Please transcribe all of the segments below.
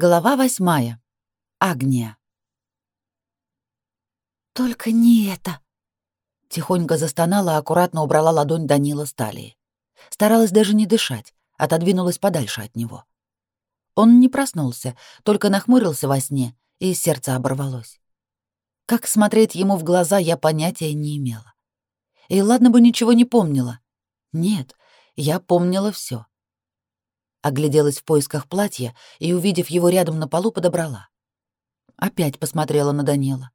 Глава восьмая. Агния. «Только не это!» Тихонько застонала, аккуратно убрала ладонь Данила с талии. Старалась даже не дышать, отодвинулась подальше от него. Он не проснулся, только нахмурился во сне, и сердце оборвалось. Как смотреть ему в глаза, я понятия не имела. И ладно бы ничего не помнила. Нет, я помнила все. Огляделась в поисках платья и, увидев его рядом на полу, подобрала. Опять посмотрела на Данила.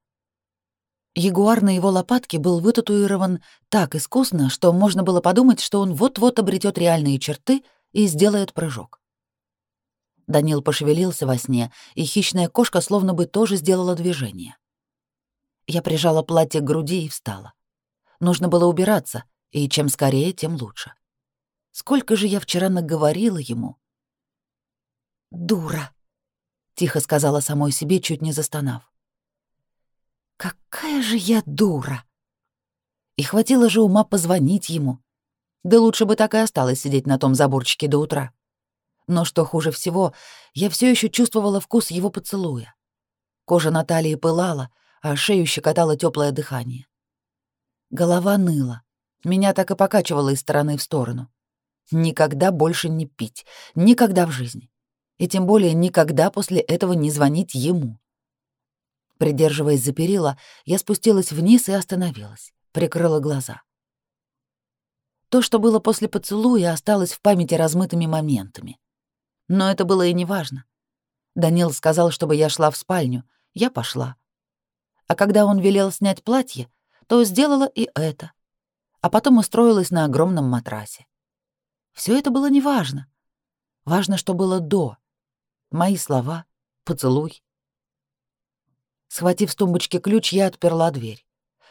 Ягуар на его лопатке был вытатуирован так искусно, что можно было подумать, что он вот-вот обретет реальные черты и сделает прыжок. Данил пошевелился во сне, и хищная кошка словно бы тоже сделала движение. Я прижала платье к груди и встала. Нужно было убираться, и чем скорее, тем лучше. Сколько же я вчера наговорила ему? «Дура», — тихо сказала самой себе, чуть не застонав. «Какая же я дура!» И хватило же ума позвонить ему. Да лучше бы так и осталось сидеть на том заборчике до утра. Но что хуже всего, я все еще чувствовала вкус его поцелуя. Кожа Натальи пылала, а шею щекотало теплое дыхание. Голова ныла. Меня так и покачивало из стороны в сторону. Никогда больше не пить. Никогда в жизни. И тем более никогда после этого не звонить ему. Придерживаясь за перила, я спустилась вниз и остановилась, прикрыла глаза. То, что было после поцелуя, осталось в памяти размытыми моментами. Но это было и не важно. Данил сказал, чтобы я шла в спальню, я пошла. А когда он велел снять платье, то сделала и это. А потом устроилась на огромном матрасе. Все это было неважно. Важно, что было до. Мои слова, поцелуй. Схватив с тумбочки ключ, я отперла дверь.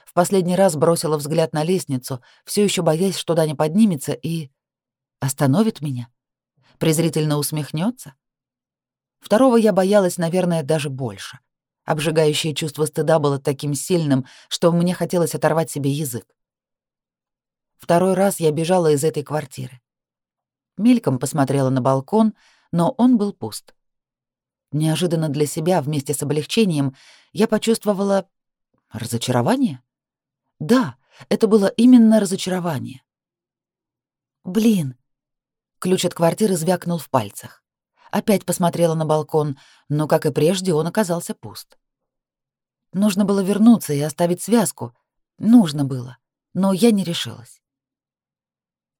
В последний раз бросила взгляд на лестницу, все еще боясь, что Даня поднимется и... остановит меня. Презрительно усмехнется. Второго я боялась, наверное, даже больше. Обжигающее чувство стыда было таким сильным, что мне хотелось оторвать себе язык. Второй раз я бежала из этой квартиры. Мельком посмотрела на балкон, но он был пуст. Неожиданно для себя, вместе с облегчением, я почувствовала разочарование. Да, это было именно разочарование. Блин. Ключ от квартиры звякнул в пальцах. Опять посмотрела на балкон, но, как и прежде, он оказался пуст. Нужно было вернуться и оставить связку. Нужно было, но я не решилась.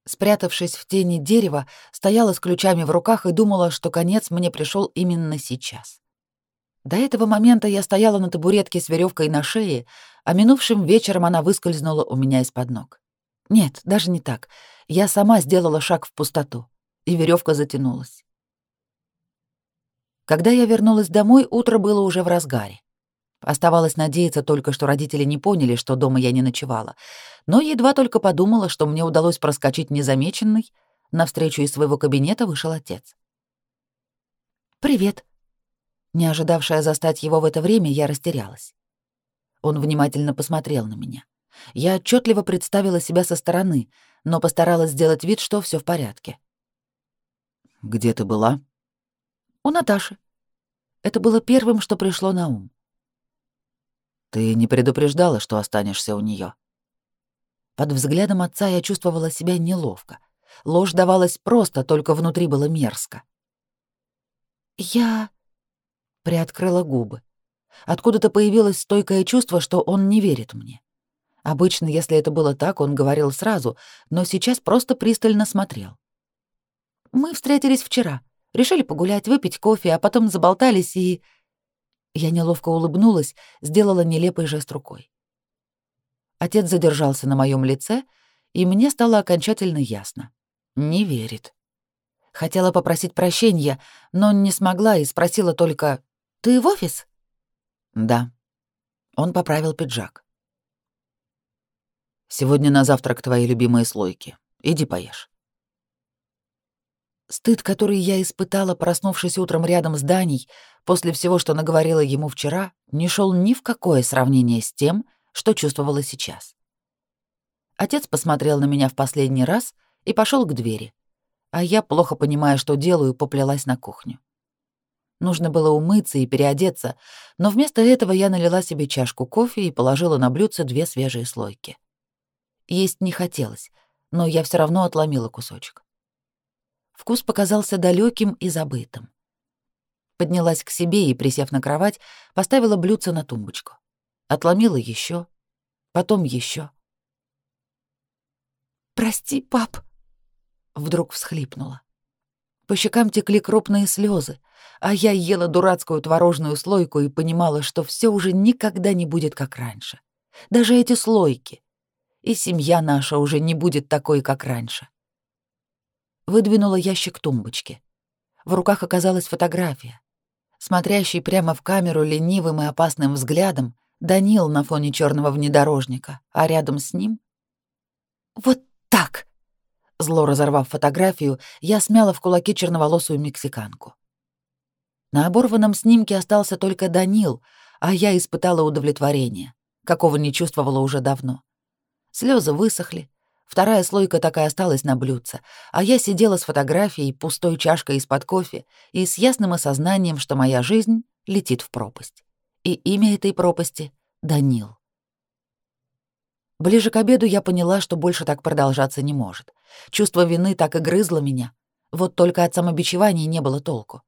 Спрятавшись в тени дерева, стояла с ключами в руках и думала, что конец мне пришел именно сейчас. До этого момента я стояла на табуретке с веревкой на шее, а минувшим вечером она выскользнула у меня из-под ног. Нет, даже не так. Я сама сделала шаг в пустоту, и веревка затянулась. Когда я вернулась домой, утро было уже в разгаре. Оставалось надеяться только, что родители не поняли, что дома я не ночевала. Но едва только подумала, что мне удалось проскочить незамеченной, навстречу из своего кабинета вышел отец. «Привет». Не ожидавшая застать его в это время, я растерялась. Он внимательно посмотрел на меня. Я отчетливо представила себя со стороны, но постаралась сделать вид, что все в порядке. «Где ты была?» «У Наташи». Это было первым, что пришло на ум. Ты не предупреждала, что останешься у нее. Под взглядом отца я чувствовала себя неловко. Ложь давалась просто, только внутри было мерзко. Я приоткрыла губы. Откуда-то появилось стойкое чувство, что он не верит мне. Обычно, если это было так, он говорил сразу, но сейчас просто пристально смотрел. Мы встретились вчера, решили погулять, выпить кофе, а потом заболтались и... Я неловко улыбнулась, сделала нелепый жест рукой. Отец задержался на моем лице, и мне стало окончательно ясно. Не верит. Хотела попросить прощения, но не смогла и спросила только «Ты в офис?» «Да». Он поправил пиджак. «Сегодня на завтрак твои любимые слойки. Иди поешь». Стыд, который я испытала, проснувшись утром рядом с Даней, после всего, что наговорила ему вчера, не шел ни в какое сравнение с тем, что чувствовала сейчас. Отец посмотрел на меня в последний раз и пошел к двери, а я, плохо понимая, что делаю, поплелась на кухню. Нужно было умыться и переодеться, но вместо этого я налила себе чашку кофе и положила на блюдце две свежие слойки. Есть не хотелось, но я все равно отломила кусочек. Вкус показался далеким и забытым. Поднялась к себе и, присев на кровать, поставила блюдце на тумбочку. Отломила еще, потом еще. «Прости, пап», — вдруг всхлипнула. По щекам текли крупные слезы, а я ела дурацкую творожную слойку и понимала, что все уже никогда не будет как раньше. Даже эти слойки. И семья наша уже не будет такой, как раньше. Выдвинула ящик тумбочки. В руках оказалась фотография. Смотрящий прямо в камеру ленивым и опасным взглядом Данил на фоне черного внедорожника, а рядом с ним... «Вот так!» Зло разорвав фотографию, я смяла в кулаке черноволосую мексиканку. На оборванном снимке остался только Данил, а я испытала удовлетворение, какого не чувствовала уже давно. Слезы высохли, вторая слойка так и осталась на блюдце, а я сидела с фотографией, пустой чашкой из-под кофе и с ясным осознанием, что моя жизнь летит в пропасть. И имя этой пропасти — Данил. Ближе к обеду я поняла, что больше так продолжаться не может. Чувство вины так и грызло меня. Вот только от самобичевания не было толку.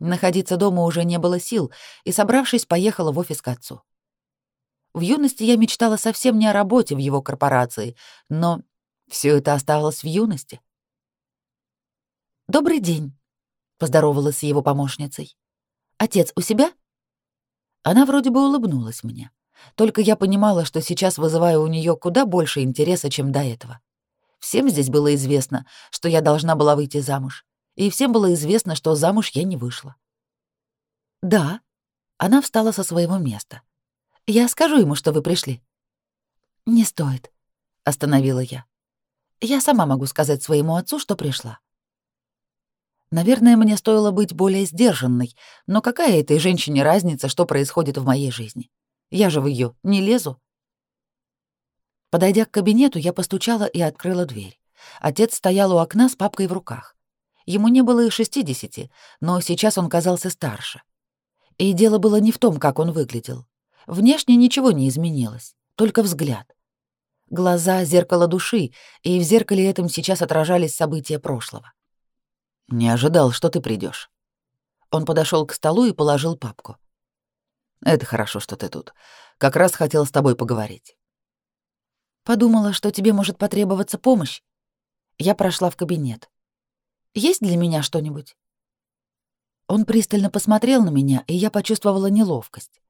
Находиться дома уже не было сил, и, собравшись, поехала в офис к отцу. В юности я мечтала совсем не о работе в его корпорации, но все это оставалось в юности. «Добрый день», — поздоровалась с его помощницей. «Отец у себя?» Она вроде бы улыбнулась мне. Только я понимала, что сейчас вызываю у нее куда больше интереса, чем до этого. Всем здесь было известно, что я должна была выйти замуж и всем было известно, что замуж я не вышла. Да, она встала со своего места. Я скажу ему, что вы пришли. Не стоит, остановила я. Я сама могу сказать своему отцу, что пришла. Наверное, мне стоило быть более сдержанной, но какая этой женщине разница, что происходит в моей жизни? Я же в ее не лезу. Подойдя к кабинету, я постучала и открыла дверь. Отец стоял у окна с папкой в руках. Ему не было и шестидесяти, но сейчас он казался старше. И дело было не в том, как он выглядел. Внешне ничего не изменилось, только взгляд. Глаза — зеркало души, и в зеркале этом сейчас отражались события прошлого. «Не ожидал, что ты придешь. Он подошел к столу и положил папку. «Это хорошо, что ты тут. Как раз хотел с тобой поговорить». «Подумала, что тебе может потребоваться помощь». Я прошла в кабинет. Есть для меня что-нибудь?» Он пристально посмотрел на меня, и я почувствовала неловкость.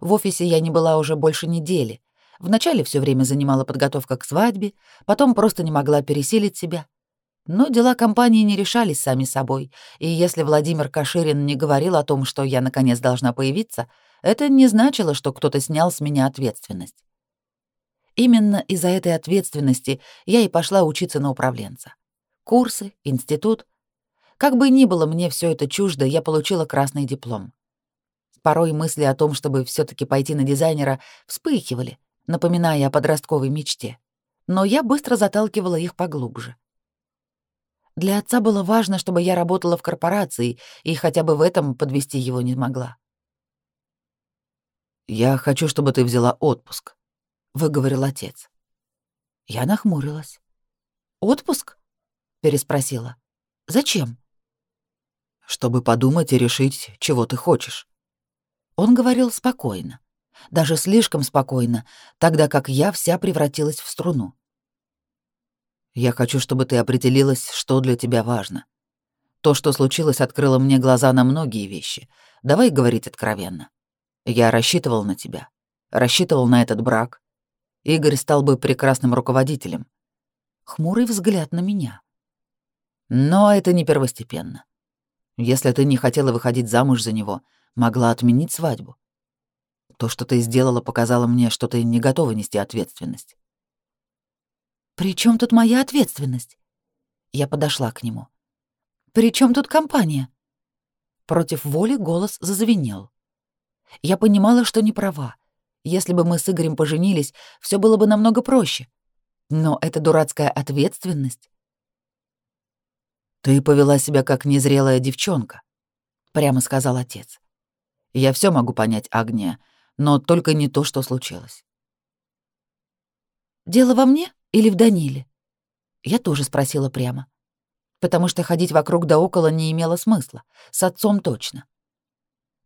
В офисе я не была уже больше недели. Вначале все время занимала подготовка к свадьбе, потом просто не могла пересилить себя. Но дела компании не решались сами собой, и если Владимир Каширин не говорил о том, что я наконец должна появиться, это не значило, что кто-то снял с меня ответственность. Именно из-за этой ответственности я и пошла учиться на управленца. Курсы, институт, как бы ни было мне все это чуждо, я получила красный диплом. Порой мысли о том, чтобы все таки пойти на дизайнера, вспыхивали, напоминая о подростковой мечте. Но я быстро заталкивала их поглубже. Для отца было важно, чтобы я работала в корпорации, и хотя бы в этом подвести его не могла. «Я хочу, чтобы ты взяла отпуск», — выговорил отец. Я нахмурилась. «Отпуск?» — переспросила. «Зачем?» чтобы подумать и решить, чего ты хочешь. Он говорил спокойно, даже слишком спокойно, тогда как я вся превратилась в струну. Я хочу, чтобы ты определилась, что для тебя важно. То, что случилось, открыло мне глаза на многие вещи. Давай говорить откровенно. Я рассчитывал на тебя, рассчитывал на этот брак. Игорь стал бы прекрасным руководителем. Хмурый взгляд на меня. Но это не первостепенно. Если ты не хотела выходить замуж за него, могла отменить свадьбу. То, что ты сделала, показало мне, что ты не готова нести ответственность. «При чем тут моя ответственность?» Я подошла к нему. «При чем тут компания?» Против воли голос зазвенел. Я понимала, что не права. Если бы мы с Игорем поженились, все было бы намного проще. Но это дурацкая ответственность. Ты повела себя как незрелая девчонка. прямо сказал отец. Я все могу понять, Агния, но только не то, что случилось. Дело во мне или в Даниле? Я тоже спросила прямо. Потому что ходить вокруг да около не имело смысла. С отцом точно.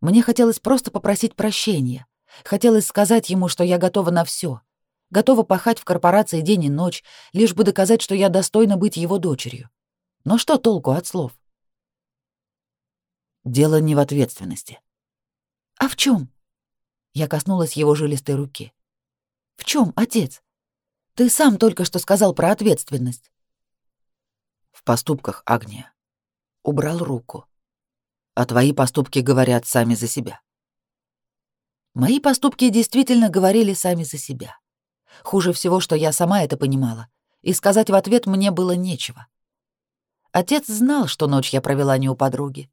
Мне хотелось просто попросить прощения. Хотелось сказать ему, что я готова на все, Готова пахать в корпорации день и ночь, лишь бы доказать, что я достойна быть его дочерью. Но что толку от слов? Дело не в ответственности. А в чем? Я коснулась его жилистой руки. В чем, отец? Ты сам только что сказал про ответственность. В поступках, Агния. Убрал руку. А твои поступки говорят сами за себя. Мои поступки действительно говорили сами за себя. Хуже всего, что я сама это понимала, и сказать в ответ мне было нечего. Отец знал, что ночь я провела не у подруги.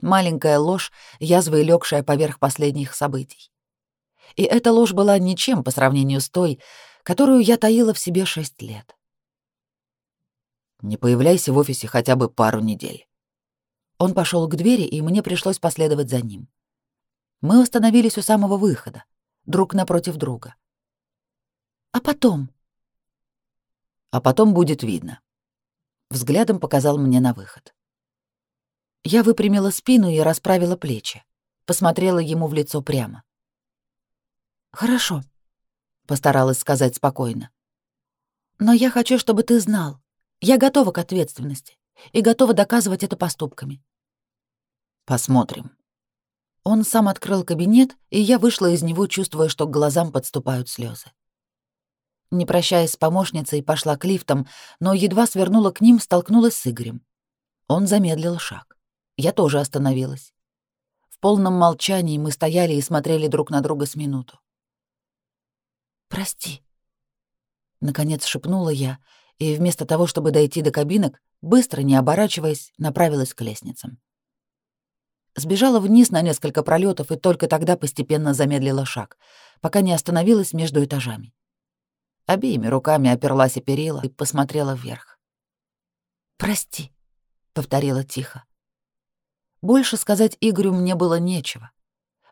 Маленькая ложь, язвой легшая поверх последних событий. И эта ложь была ничем по сравнению с той, которую я таила в себе шесть лет. Не появляйся в офисе хотя бы пару недель. Он пошел к двери, и мне пришлось последовать за ним. Мы остановились у самого выхода, друг напротив друга. А потом? А потом будет видно взглядом показал мне на выход. Я выпрямила спину и расправила плечи, посмотрела ему в лицо прямо. «Хорошо», — постаралась сказать спокойно. «Но я хочу, чтобы ты знал, я готова к ответственности и готова доказывать это поступками». «Посмотрим». Он сам открыл кабинет, и я вышла из него, чувствуя, что к глазам подступают слезы. Не прощаясь с помощницей, пошла к лифтам, но едва свернула к ним, столкнулась с Игорем. Он замедлил шаг. Я тоже остановилась. В полном молчании мы стояли и смотрели друг на друга с минуту. «Прости», — наконец шепнула я, и вместо того, чтобы дойти до кабинок, быстро, не оборачиваясь, направилась к лестницам. Сбежала вниз на несколько пролетов и только тогда постепенно замедлила шаг, пока не остановилась между этажами. Обеими руками оперлась о перила и посмотрела вверх. «Прости», — повторила тихо. Больше сказать Игорю мне было нечего.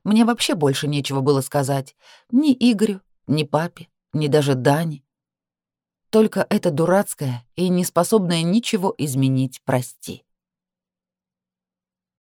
Мне вообще больше нечего было сказать. Ни Игорю, ни папе, ни даже Дане. Только это дурацкое и неспособное ничего изменить «прости».